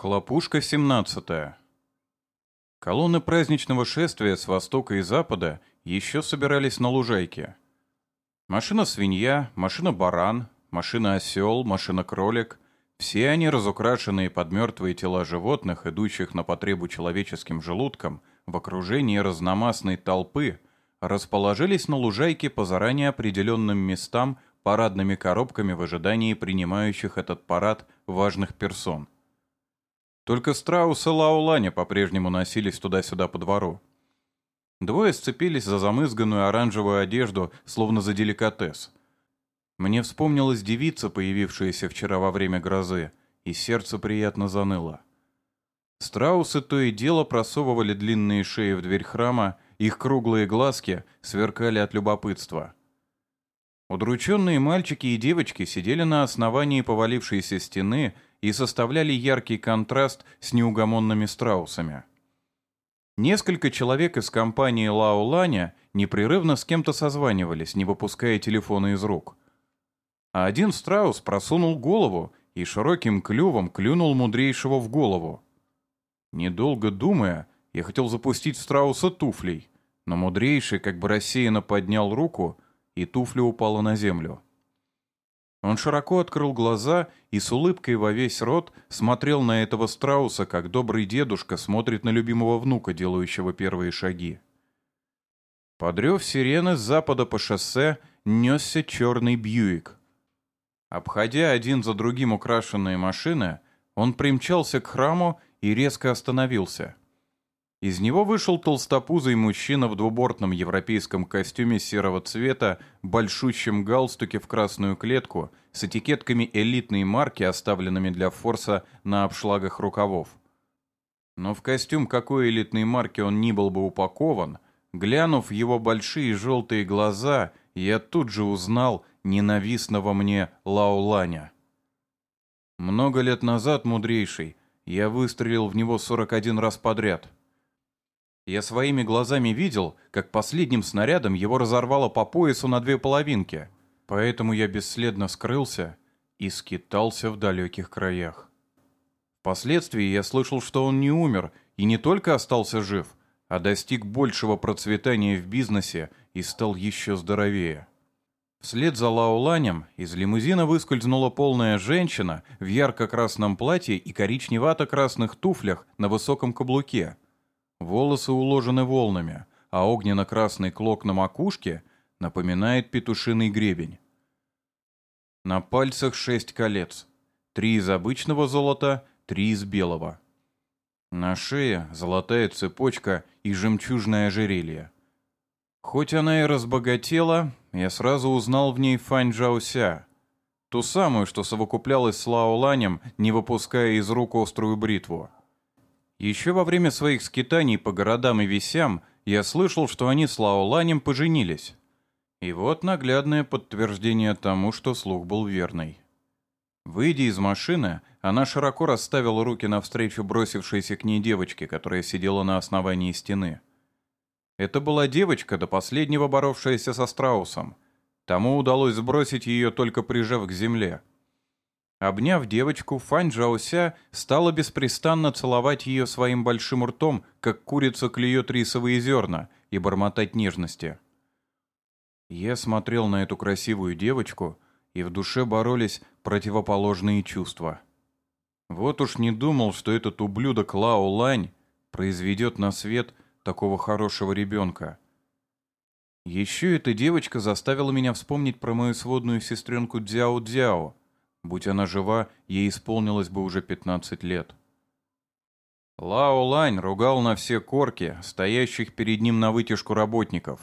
Хлопушка 17. Колонны праздничного шествия с востока и запада еще собирались на лужайке. Машина-свинья, машина-баран, машина-осел, машина-кролик — все они, разукрашенные под мертвые тела животных, идущих на потребу человеческим желудкам, в окружении разномастной толпы, расположились на лужайке по заранее определенным местам парадными коробками в ожидании принимающих этот парад важных персон — только Страус и Лауланя по-прежнему носились туда-сюда по двору. Двое сцепились за замызганную оранжевую одежду, словно за деликатес. Мне вспомнилась девица, появившаяся вчера во время грозы, и сердце приятно заныло. Страусы то и дело просовывали длинные шеи в дверь храма, их круглые глазки сверкали от любопытства. Удрученные мальчики и девочки сидели на основании повалившейся стены и составляли яркий контраст с неугомонными страусами. Несколько человек из компании Лао Ланя непрерывно с кем-то созванивались, не выпуская телефона из рук. А один страус просунул голову и широким клювом клюнул мудрейшего в голову. Недолго думая, я хотел запустить страуса туфлей, но мудрейший как бы рассеянно поднял руку, и туфля упала на землю. Он широко открыл глаза и с улыбкой во весь рот смотрел на этого страуса, как добрый дедушка смотрит на любимого внука, делающего первые шаги. Подрев сирены с запада по шоссе несся черный Бьюик. Обходя один за другим украшенные машины, он примчался к храму и резко остановился — из него вышел толстопузый мужчина в двубортном европейском костюме серого цвета, большущем галстуке в красную клетку, с этикетками элитной марки, оставленными для форса на обшлагах рукавов. Но в костюм какой элитной марки он ни был бы упакован, глянув в его большие желтые глаза, я тут же узнал ненавистного мне Лауланя. Много лет назад, мудрейший, я выстрелил в него 41 раз подряд — я своими глазами видел, как последним снарядом его разорвало по поясу на две половинки, поэтому я бесследно скрылся и скитался в далеких краях. Впоследствии я слышал, что он не умер и не только остался жив, а достиг большего процветания в бизнесе и стал еще здоровее. Вслед за Лауланем из лимузина выскользнула полная женщина в ярко-красном платье и коричневато-красных туфлях на высоком каблуке – Волосы уложены волнами, а огненно-красный клок на макушке напоминает петушиный гребень. На пальцах шесть колец. Три из обычного золота, три из белого. На шее золотая цепочка и жемчужное ожерелье. Хоть она и разбогатела, я сразу узнал в ней Фань Джаося, ту самую, что совокуплялась с Лао Ланем, не выпуская из рук острую бритву. Еще во время своих скитаний по городам и весям я слышал, что они с Лаоланем поженились. И вот наглядное подтверждение тому, что слух был верный. Выйдя из машины, она широко расставила руки навстречу бросившейся к ней девочке, которая сидела на основании стены. Это была девочка, до последнего боровшаяся со страусом. Тому удалось сбросить ее, только прижав к земле. Обняв девочку, Фань Джаося стала беспрестанно целовать ее своим большим ртом, как курица клюет рисовые зерна, и бормотать нежности. Я смотрел на эту красивую девочку, и в душе боролись противоположные чувства. Вот уж не думал, что этот ублюдок Лао Лань произведет на свет такого хорошего ребенка. Еще эта девочка заставила меня вспомнить про мою сводную сестренку Дзяо-Дзяо, Будь она жива, ей исполнилось бы уже 15 лет. Лао Лань ругал на все корки, стоящих перед ним на вытяжку работников,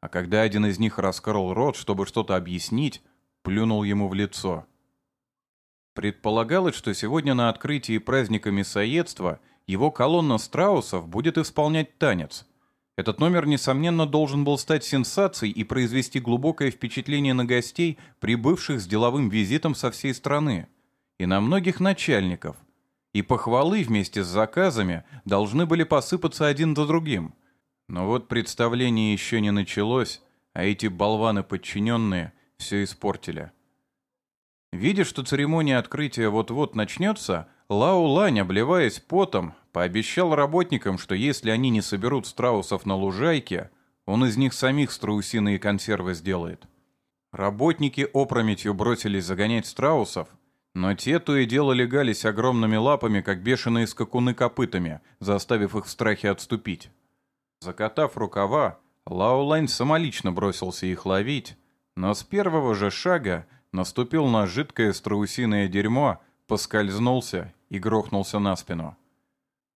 а когда один из них раскрыл рот, чтобы что-то объяснить, плюнул ему в лицо. Предполагалось, что сегодня на открытии праздника мясоедства его колонна страусов будет исполнять танец — этот номер, несомненно, должен был стать сенсацией и произвести глубокое впечатление на гостей, прибывших с деловым визитом со всей страны, и на многих начальников. И похвалы вместе с заказами должны были посыпаться один за другим. Но вот представление еще не началось, а эти болваны-подчиненные все испортили. Видя, что церемония открытия вот-вот начнется, Лао Лань, обливаясь потом, пообещал работникам, что если они не соберут страусов на лужайке, он из них самих страусиные консервы сделает. Работники опрометью бросились загонять страусов, но те то и дело легались огромными лапами, как бешеные скакуны копытами, заставив их в страхе отступить. Закатав рукава, Лаолань самолично бросился их ловить, но с первого же шага наступил на жидкое страусиное дерьмо, поскользнулся и грохнулся на спину.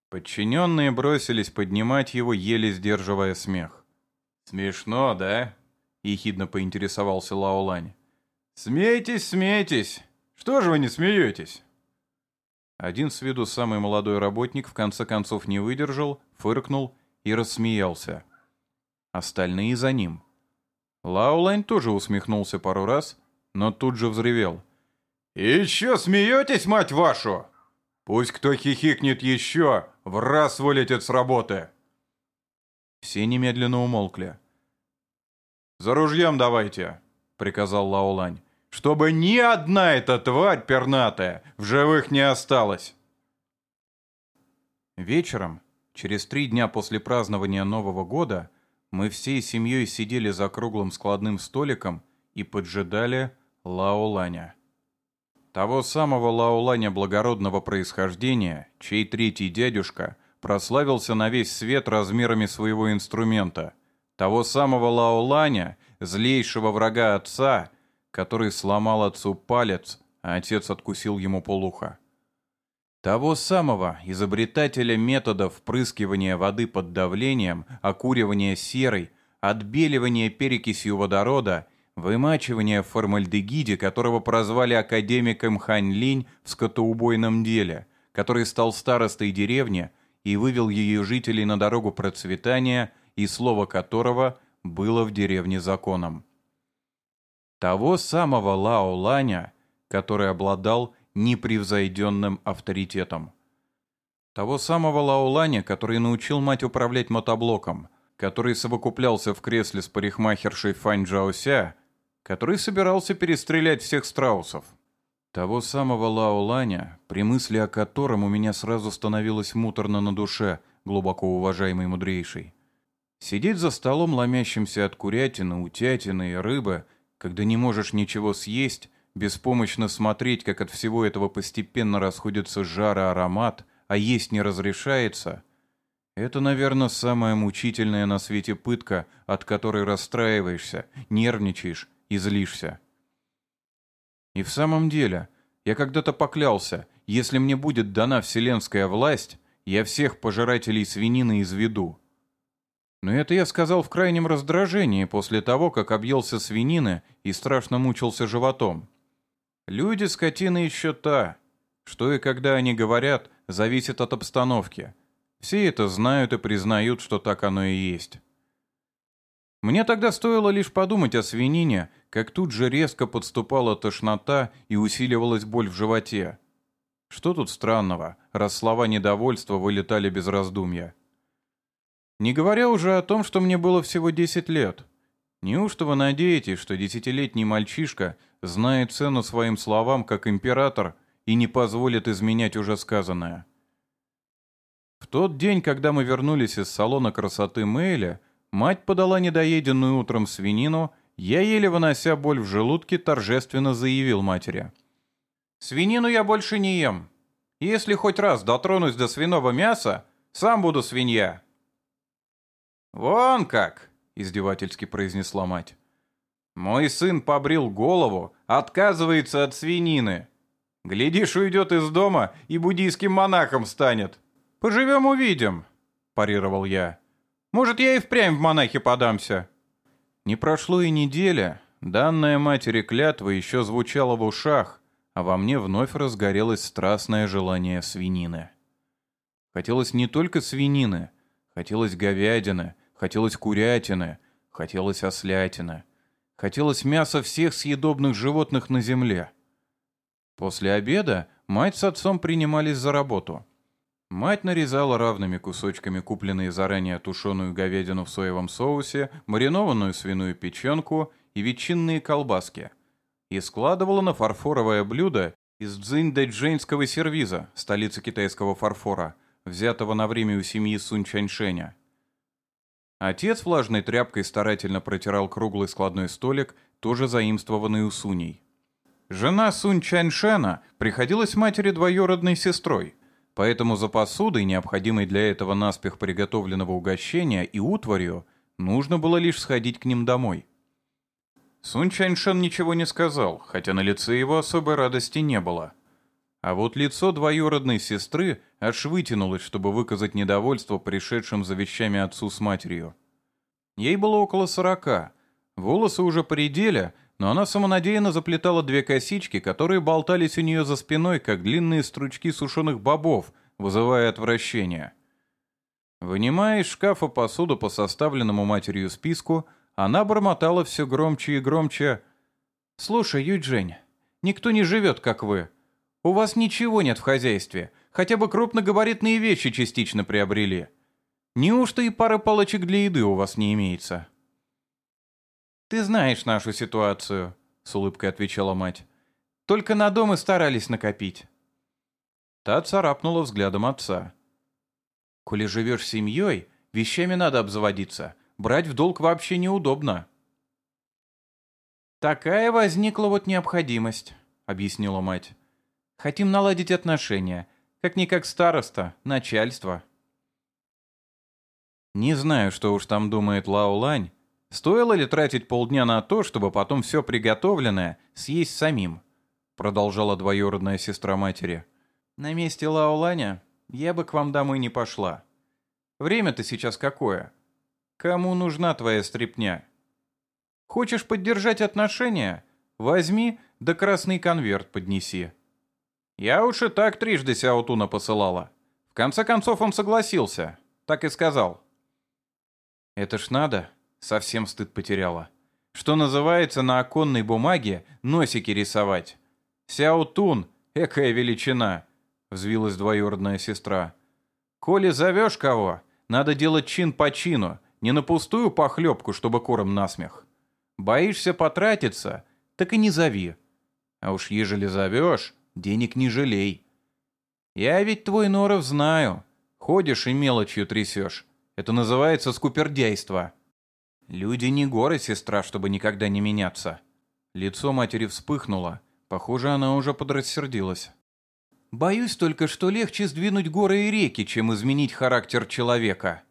Подчиненные бросились поднимать его, еле сдерживая смех. «Смешно, да?» — ехидно поинтересовался Лаолань. «Смейтесь, смейтесь! Что же вы не смеетесь?» Один с виду самый молодой работник в конце концов не выдержал, фыркнул и рассмеялся. Остальные за ним. Лаулайн тоже усмехнулся пару раз, но тут же взревел. «Еще смеетесь, мать вашу? Пусть кто хихикнет еще, в раз вылетит с работы!» Все немедленно умолкли. «За ружьем давайте!» — приказал Лаолань. «Чтобы ни одна эта тварь пернатая в живых не осталась!» Вечером, через три дня после празднования Нового года, мы всей семьей сидели за круглым складным столиком и поджидали Лаоланя. Того самого Лаоланя благородного происхождения, чей третий дядюшка прославился на весь свет размерами своего инструмента. Того самого Лаоланя, злейшего врага отца, который сломал отцу палец, а отец откусил ему полуха. Того самого изобретателя методов впрыскивания воды под давлением, окуривания серой, отбеливания перекисью водорода Вымачивание в формальдегиде, которого прозвали академиком Хань Линь в скотоубойном деле, который стал старостой деревни и вывел ее жителей на дорогу процветания, и слово которого было в деревне законом. Того самого Лао Ланя, который обладал непревзойденным авторитетом. Того самого Лао Ланя, который научил мать управлять мотоблоком, который совокуплялся в кресле с парикмахершей Фань Джаося который собирался перестрелять всех страусов. Того самого Лао Ланя, при мысли о котором у меня сразу становилось муторно на душе, глубоко уважаемый мудрейший. Сидеть за столом, ломящимся от курятины, утятины и рыбы, когда не можешь ничего съесть, беспомощно смотреть, как от всего этого постепенно расходится жар и аромат, а есть не разрешается — это, наверное, самая мучительная на свете пытка, от которой расстраиваешься, нервничаешь и злишься. И в самом деле, я когда-то поклялся, если мне будет дана вселенская власть, я всех пожирателей свинины изведу. Но это я сказал в крайнем раздражении после того, как объелся свинины и страшно мучился животом. Люди скотина еще та. Что и когда они говорят, зависит от обстановки. Все это знают и признают, что так оно и есть. Мне тогда стоило лишь подумать о свинине, как тут же резко подступала тошнота и усиливалась боль в животе. Что тут странного, раз слова недовольства вылетали без раздумья? Не говоря уже о том, что мне было всего 10 лет. Неужто вы надеетесь, что десятилетний мальчишка знает цену своим словам как император и не позволит изменять уже сказанное? В тот день, когда мы вернулись из салона красоты Мэйля, Мать подала недоеденную утром свинину, я, еле вынося боль в желудке, торжественно заявил матери. «Свинину я больше не ем. Если хоть раз дотронусь до свиного мяса, сам буду свинья». «Вон как!» — издевательски произнесла мать. «Мой сын побрил голову, отказывается от свинины. Глядишь, уйдет из дома и буддийским монахом станет. Поживем увидим», — парировал я. Может, я и впрямь в монахи подамся». Не прошло и неделя, данная матери клятва еще звучала в ушах, а во мне вновь разгорелось страстное желание свинины. Хотелось не только свинины, хотелось говядины, хотелось курятины, хотелось ослятины, хотелось мяса всех съедобных животных на земле. После обеда мать с отцом принимались за работу — Мать нарезала равными кусочками купленные заранее тушеную говядину в соевом соусе, маринованную свиную печенку и ветчинные колбаски и складывала на фарфоровое блюдо из Цзиньдэджэньского сервиза, столицы китайского фарфора, взятого на время у семьи Сунь Чаньшэня. Отец влажной тряпкой старательно протирал круглый складной столик, тоже заимствованный у Суней. Жена Сунь Чаньшэна приходилась матери двоюродной сестрой, поэтому за посудой, необходимой для этого наспех приготовленного угощения и утварью, нужно было лишь сходить к ним домой. Сун Чаньшен ничего не сказал, хотя на лице его особой радости не было. А вот лицо двоюродной сестры аж вытянулось, чтобы выказать недовольство пришедшим за вещами отцу с матерью. Ей было около сорока. Волосы уже поредели, но она самонадеянно заплетала две косички, которые болтались у нее за спиной, как длинные стручки сушеных бобов, вызывая отвращение. Вынимая из шкафа посуду по составленному матерью списку, она бормотала все громче и громче. «Слушай, Юджень, никто не живет, как вы. У вас ничего нет в хозяйстве, хотя бы крупногабаритные вещи частично приобрели. Неужто и пары палочек для еды у вас не имеется?» «Ты знаешь нашу ситуацию», — с улыбкой отвечала мать. «Только на дом и старались накопить». Та царапнула взглядом отца. «Коли живешь семьей, вещами надо обзаводиться брать в долг вообще неудобно». «Такая возникла вот необходимость», — объяснила мать. «Хотим наладить отношения, как-никак староста, начальство». Не знаю, что уж там думает Лао Лань. Стоило ли тратить полдня на то, чтобы потом все приготовленное съесть самим? Продолжала двоюродная сестра матери. На месте Лао Ланя я бы к вам домой не пошла. Время-то сейчас какое? Кому нужна твоя стряпня? Хочешь поддержать отношения? Возьми, да красный конверт поднеси. Я уж и так трижды Сяотуна посылала. В конце концов он согласился. Так и сказал. Это ж надо. Совсем стыд потеряла. Что называется на оконной бумаге носики рисовать. Сяотун, экая величина, взвилась двоюродная сестра. Коли зовешь кого, надо делать чин по чину, не на пустую похлебку, чтобы куром насмех. Боишься потратиться, так и не зови. А уж ежели зовешь, денег не жалей. Я ведь твой норов знаю. Ходишь и мелочью трясешь. Это называется скупердяйство. Люди не горы, сестра, чтобы никогда не меняться. Лицо матери вспыхнуло. Похоже, она уже подрассердилась. Боюсь только, что легче сдвинуть горы и реки, чем изменить характер человека.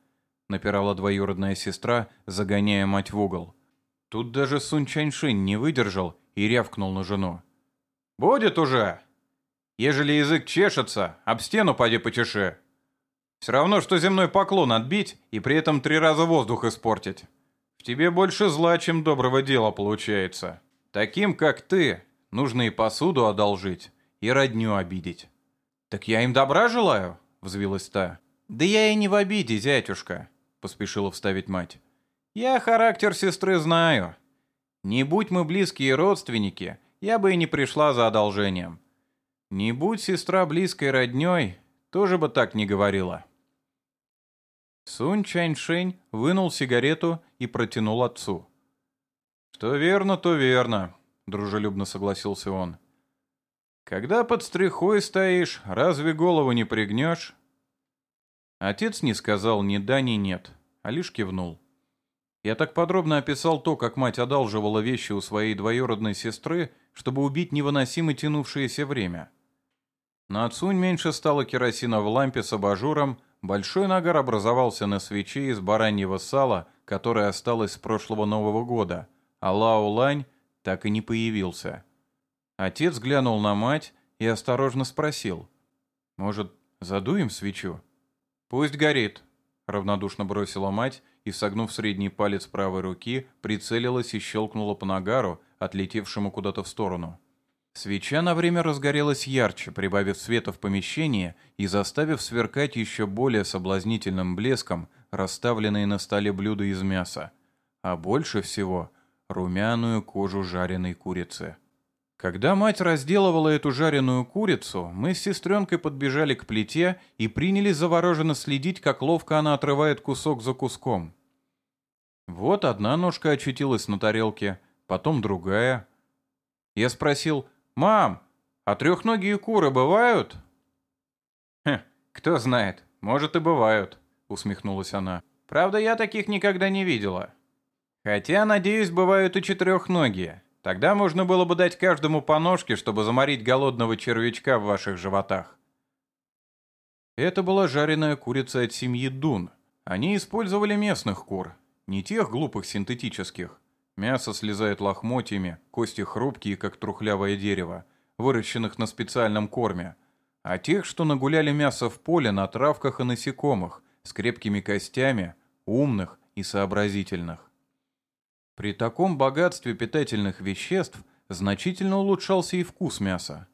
— напирала двоюродная сестра, загоняя мать в угол. Тут даже Сун Чаньшинь не выдержал и рявкнул на жену. «Будет уже! Ежели язык чешется, об стену поди потеши. Все равно, что земной поклон отбить и при этом три раза воздух испортить. Тебе больше зла, чем доброго дела получается. Таким, как ты, нужно и посуду одолжить, и родню обидеть». «Так я им добра желаю?» — взвилась та. «Да я и не в обиде, зятюшка поспешила вставить мать. «Я характер сестры знаю. Не будь мы близкие родственники, я бы и не пришла за одолжением. Не будь сестра близкой роднёй, тоже бы так не говорила». Сунь Чаньшень вынул сигарету и протянул отцу. «Что верно, то верно», — дружелюбно согласился он. «Когда под стрихой стоишь, разве голову не пригнешь?» Отец не сказал ни да, ни нет, а лишь кивнул. Я так подробно описал то, как мать одалживала вещи у своей двоюродной сестры, чтобы убить невыносимо тянувшееся время. На Цунь меньше стало керосина в лампе с абажуром, большой нагар образовался на свече из бараньего сала, которое осталось с прошлого Нового года, а Лао Лань так и не появился. Отец глянул на мать и осторожно спросил. «Может, задуем свечу?» «Пусть горит», — равнодушно бросила мать и, согнув средний палец правой руки, прицелилась и щелкнула по нагару, отлетевшему куда-то в сторону. Свеча на время разгорелась ярче, прибавив света в помещение и заставив сверкать еще более соблазнительным блеском расставленные на столе блюда из мяса, а больше всего — румяную кожу жареной курицы. Когда мать разделывала эту жареную курицу, мы с сестренкой подбежали к плите и принялись завороженно следить, как ловко она отрывает кусок за куском. Вот одна ножка очутилась на тарелке, потом другая. Я спросил, «Мам, А трехногие куры бывают?» «Хм, кто знает, может и бывают», — усмехнулась она. «Правда, я таких никогда не видела. Хотя, надеюсь, бывают и четырехногие. Тогда можно было бы дать каждому по ножке, чтобы заморить голодного червячка в ваших животах». Это была жареная курица от семьи Дун. Они использовали местных кур, не тех глупых синтетических. Мясо слезает лохмотьями, кости хрупкие, как трухлявое дерево, выращенных на специальном корме, а тех, что нагуляли мясо в поле на травках и насекомых, с крепкими костями, умных и сообразительных. При таком богатстве питательных веществ значительно улучшался и вкус мяса.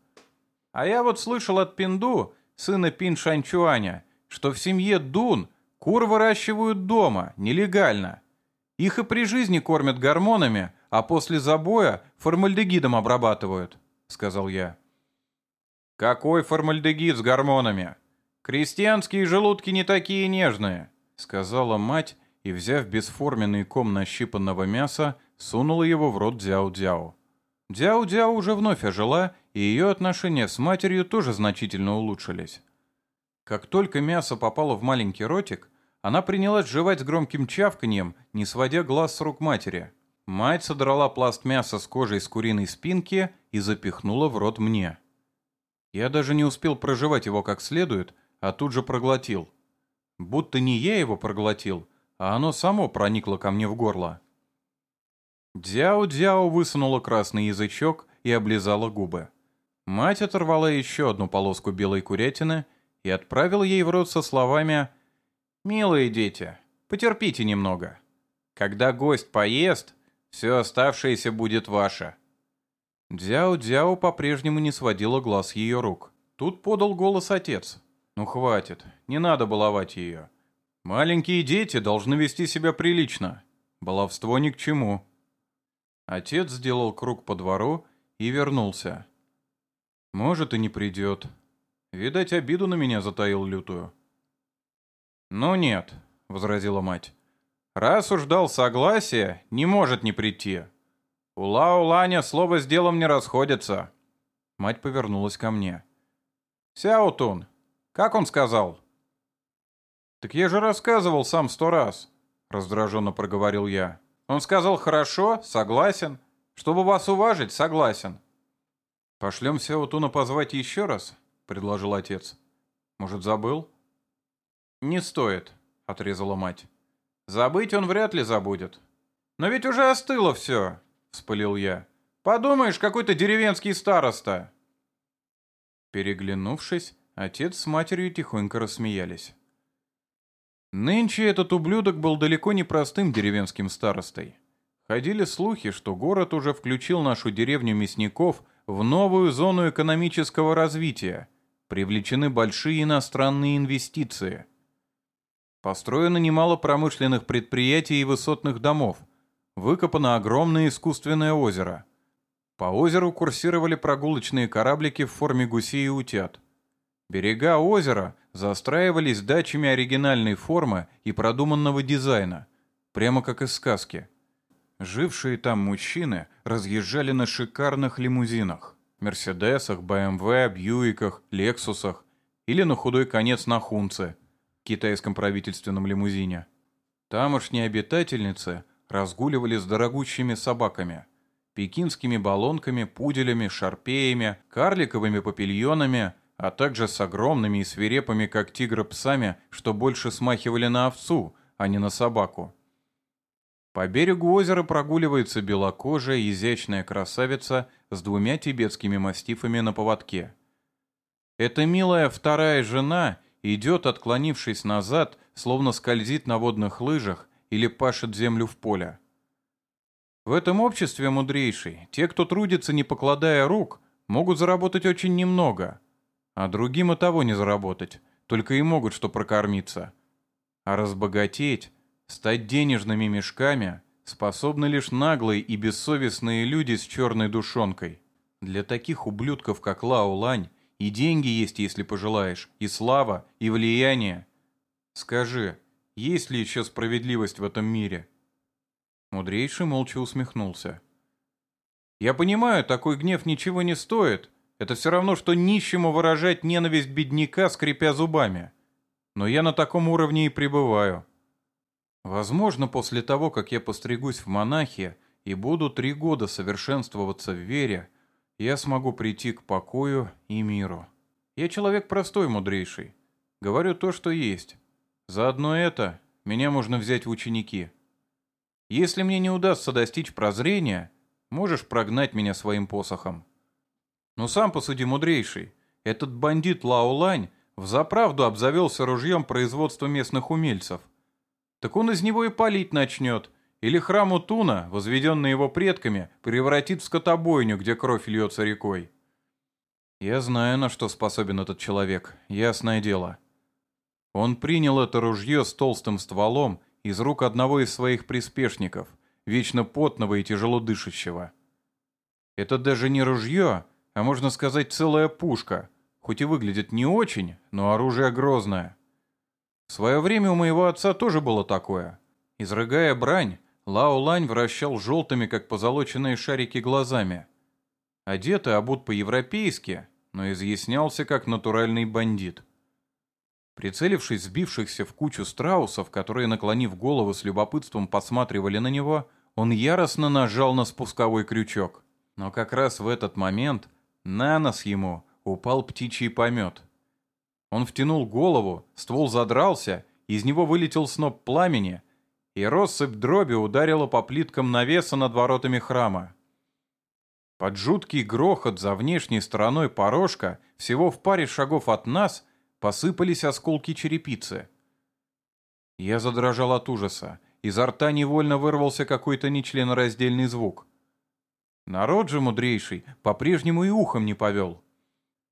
А я вот слышал от Пинду, сына Пин Шанчуаня, что в семье Дун кур выращивают дома, нелегально. Их и при жизни кормят гормонами, а после забоя формальдегидом обрабатывают, сказал я. Какой формальдегид с гормонами? Крестьянские желудки не такие нежные, сказала мать и, взяв бесформенный ком нащипанного мяса, сунула его в рот Дзяо-Дзяо. Дзяо-Дзяо уже вновь ожила, и ее отношения с матерью тоже значительно улучшились. Как только мясо попало в маленький ротик, она принялась жевать с громким чавканьем, не сводя глаз с рук матери. Мать содрала пласт мяса с кожей с куриной спинки и запихнула в рот мне. Я даже не успел прожевать его как следует, а тут же проглотил. Будто не я его проглотил, а оно само проникло ко мне в горло. Дзяо-дзяо высунула красный язычок и облизала губы. Мать оторвала еще одну полоску белой курятины и отправила ей в рот со словами «Милые дети, потерпите немного. Когда гость поест, все оставшееся будет ваше». Дзяо-дзяо по-прежнему не сводила глаз ее рук. Тут подал голос отец. «Ну хватит, не надо баловать ее. Маленькие дети должны вести себя прилично. Баловство ни к чему. Отец сделал круг по двору и вернулся. Может, и не придет. Видать, обиду на меня затаил лютую. «Ну нет», — возразила мать. «Раз уж дал согласие, не может не прийти. У Лао-Ланя слово с делом не расходится». Мать повернулась ко мне. «Сяутун, как он сказал?» «Так я же рассказывал сам сто раз», — раздраженно проговорил я. «Он сказал хорошо, согласен. Чтобы вас уважить, согласен». «Пошлем Сяотуна позвать еще раз?» — предложил отец. «Может, забыл?» «Не стоит», — отрезала мать. «Забыть он вряд ли забудет». «Но ведь уже остыло все», — вспылил я. «Подумаешь, какой-то деревенский староста». Переглянувшись, отец с матерью тихонько рассмеялись. Нынче этот ублюдок был далеко не простым деревенским старостой. Ходили слухи, что город уже включил нашу деревню мясников в новую зону экономического развития. Привлечены большие иностранные инвестиции. Построено немало промышленных предприятий и высотных домов. Выкопано огромное искусственное озеро. По озеру курсировали прогулочные кораблики в форме гусей и утят. Берега озера застраивались дачами оригинальной формы и продуманного дизайна, прямо как из сказки. Жившие там мужчины разъезжали на шикарных лимузинах, Мерседесах, БМВ, Бьюиках, Лексусах или на худой конец на Хунце, китайском правительственном лимузине. Тамошние обитательницы разгуливали с дорогущими собаками, пекинскими баллонками, пуделями, шарпеями, карликовыми папильонами – а также с огромными и свирепыми, как тигры, псами, что больше смахивали на овцу, а не на собаку. По берегу озера прогуливается белокожая, изящная красавица с двумя тибетскими мастифами на поводке. Эта милая вторая жена идет, отклонившись назад, словно скользит на водных лыжах или пашет землю в поле. В этом обществе, мудрейший, те, кто трудится, не покладая рук, могут заработать очень немного – а другим и того не заработать, только и могут что прокормиться. А разбогатеть, стать денежными мешками способны лишь наглые и бессовестные люди с черной душонкой. Для таких ублюдков, как Лао Лань, и деньги есть, если пожелаешь, и слава, и влияние. Скажи, есть ли еще справедливость в этом мире?» Мудрейший молча усмехнулся. «Я понимаю, такой гнев ничего не стоит, Это все равно, что нищему выражать ненависть бедняка, скрипя зубами. Но я на таком уровне и пребываю. Возможно, после того, как я постригусь в монахи и буду три года совершенствоваться в вере, я смогу прийти к покою и миру. Я человек простой, мудрейший. Говорю то, что есть. Заодно это меня можно взять в ученики. Если мне не удастся достичь прозрения, можешь прогнать меня своим посохом. Но сам посуди, мудрейший. Этот бандит Лаолань взаправду обзавелся ружьем производства местных умельцев. Так он из него и палить начнет. Или храм Утуна, возведенный его предками, превратит в скотобойню, где кровь льется рекой. Я знаю, на что способен этот человек, ясное дело. Он принял это ружье с толстым стволом из рук одного из своих приспешников, вечно потного и тяжело дышащего. Это даже не ружье, а можно сказать целая пушка, хоть и выглядит не очень, но оружие грозное. В свое время у моего отца тоже было такое. Изрыгая брань, Лао Лань вращал желтыми, как позолоченные шарики, глазами. Одет и обут по-европейски, но изъяснялся как натуральный бандит. Прицелившись сбившихся в кучу страусов, которые, наклонив голову с любопытством, посматривали на него, он яростно нажал на спусковой крючок. Но как раз в этот момент на нос ему упал птичий помет. Он втянул голову, ствол задрался, из него вылетел сноп пламени, и россыпь дроби ударила по плиткам навеса над воротами храма. Под жуткий грохот за внешней стороной порожка, всего в паре шагов от нас, посыпались осколки черепицы. Я задрожал от ужаса. Изо рта невольно вырвался какой-то нечленораздельный звук. Народ же мудрейший по-прежнему и ухом не повел.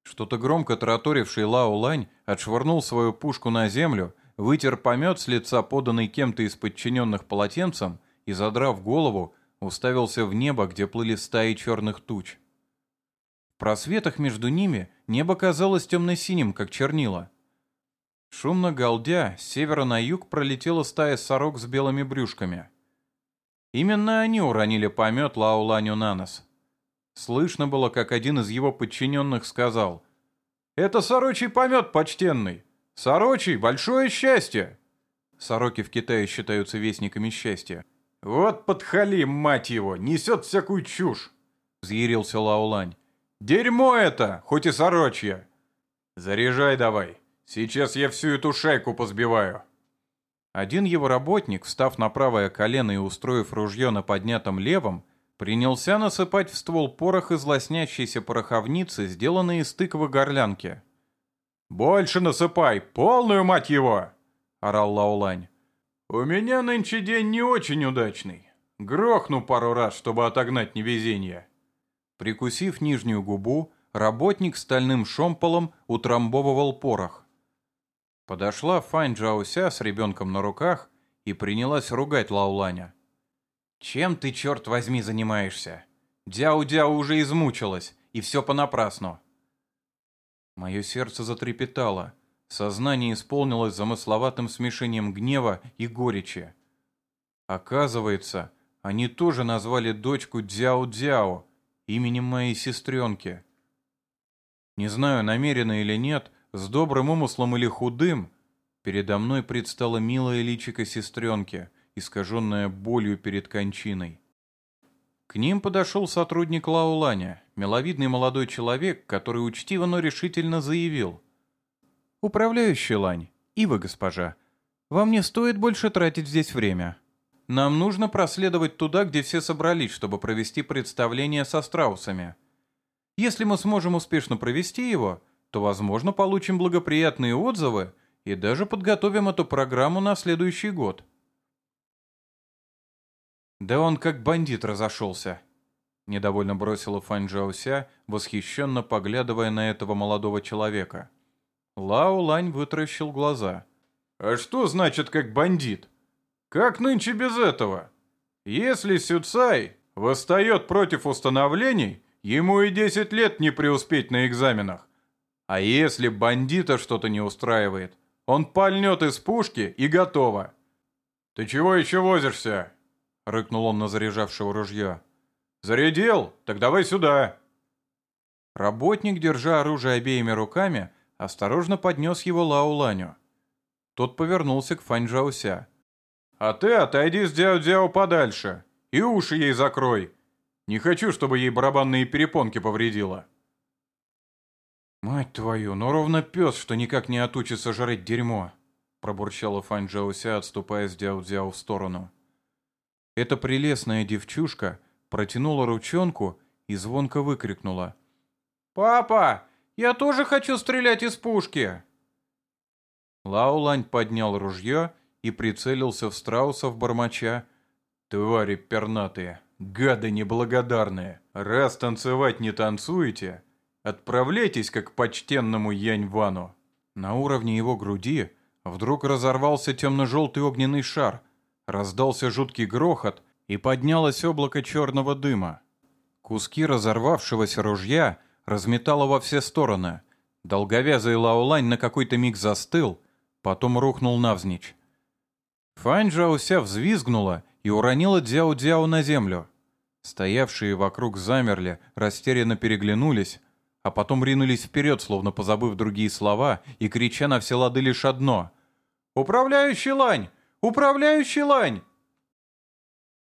Что-то громко тараторивший Лао Лань отшвырнул свою пушку на землю, вытер помет с лица, поданный кем-то из подчиненных полотенцем, и, задрав голову, уставился в небо, где плыли стаи черных туч. В просветах между ними небо казалось темно-синим, как чернила. Шумно галдя, с севера на юг пролетела стая сорок с белыми брюшками. Именно они уронили помет Лауланю на нос. Слышно было, как один из его подчиненных сказал «Это сорочий помет, почтенный! Сорочий — большое счастье!» Сороки в Китае считаются вестниками счастья. «Вот подхалим, мать его, несет всякую чушь!» — взъярился Лаулань. «Дерьмо это, хоть и сорочье!» «Заряжай давай, сейчас я всю эту шайку позбиваю!» Один его работник, встав на правое колено и устроив ружье на поднятом левом, Принялся насыпать в ствол порох из лоснящейся пороховницы, сделанной из тыквы горлянки. «Больше насыпай! Полную, мать его!» — орал Лаулань. «У меня нынче день не очень удачный. Грохну пару раз, чтобы отогнать невезение». Прикусив нижнюю губу, работник стальным шомполом утрамбовывал порох. Подошла Фань Джауся с ребенком на руках и принялась ругать Лауланя. «Чем ты, черт возьми, занимаешься? Дяу-дяу уже измучилась, и все понапрасну». Мое сердце затрепетало, сознание исполнилось замысловатым смешением гнева и горечи. Оказывается, они тоже назвали дочку Дзяо-Дзяо, именем моей сестренки. Не знаю, намеренно или нет, с добрым умыслом или худым, передо мной предстала милая личико сестренки — искаженная болью перед кончиной. К ним подошел сотрудник Лауланя, миловидный молодой человек, который учтиво, но решительно заявил. «Управляющий Лань, и вы, госпожа, вам не стоит больше тратить здесь время. Нам нужно проследовать туда, где все собрались, чтобы провести представление со страусами. Если мы сможем успешно провести его, то, возможно, получим благоприятные отзывы и даже подготовим эту программу на следующий год». «Да он как бандит разошелся», — недовольно бросила Фань Джауся, восхищенно поглядывая на этого молодого человека. Лао Лань вытаращил глаза. «А что значит как бандит? Как нынче без этого? Если Сюцай восстает против установлений, ему и десять лет не преуспеть на экзаменах. А если бандита что-то не устраивает, он пальнет из пушки и готово. Ты чего еще возишься? Рыкнул он на заряжавшего ружье. «Зарядил? Так давай сюда!» Работник, держа оружие обеими руками, осторожно поднес его Лао Ланю. Тот повернулся к Фань Джауся. «А ты отойди с Дяо-Дяо подальше и уши ей закрой. Не хочу, чтобы ей барабанные перепонки повредило». «Мать твою, ну ровно пес, что никак не отучится жрать дерьмо!» пробурчала Фань Джауся, отступая с Дяо-Дяо в сторону. Эта прелестная девчушка протянула ручонку и звонко выкрикнула. «Папа, я тоже хочу стрелять из пушки!» Лаулань поднял ружье и прицелился в страусов бормоча. «Твари пернатые, гады неблагодарные, раз танцевать не танцуете, отправляйтесь как к почтенному Янь-Вану». На уровне его груди вдруг разорвался темно-желтый огненный шар, раздался жуткий грохот и поднялось облако черного дыма. Куски разорвавшегося ружья разметало во все стороны. Долговязый Лаолань на какой-то миг застыл, потом рухнул навзничь. Фань Джаося взвизгнула и уронила Дзяо-Дзяо на землю. Стоявшие вокруг замерли, растерянно переглянулись, а потом ринулись вперед, словно позабыв другие слова, и крича на все лады лишь одно. «Управляющий лань! Управляющий лань!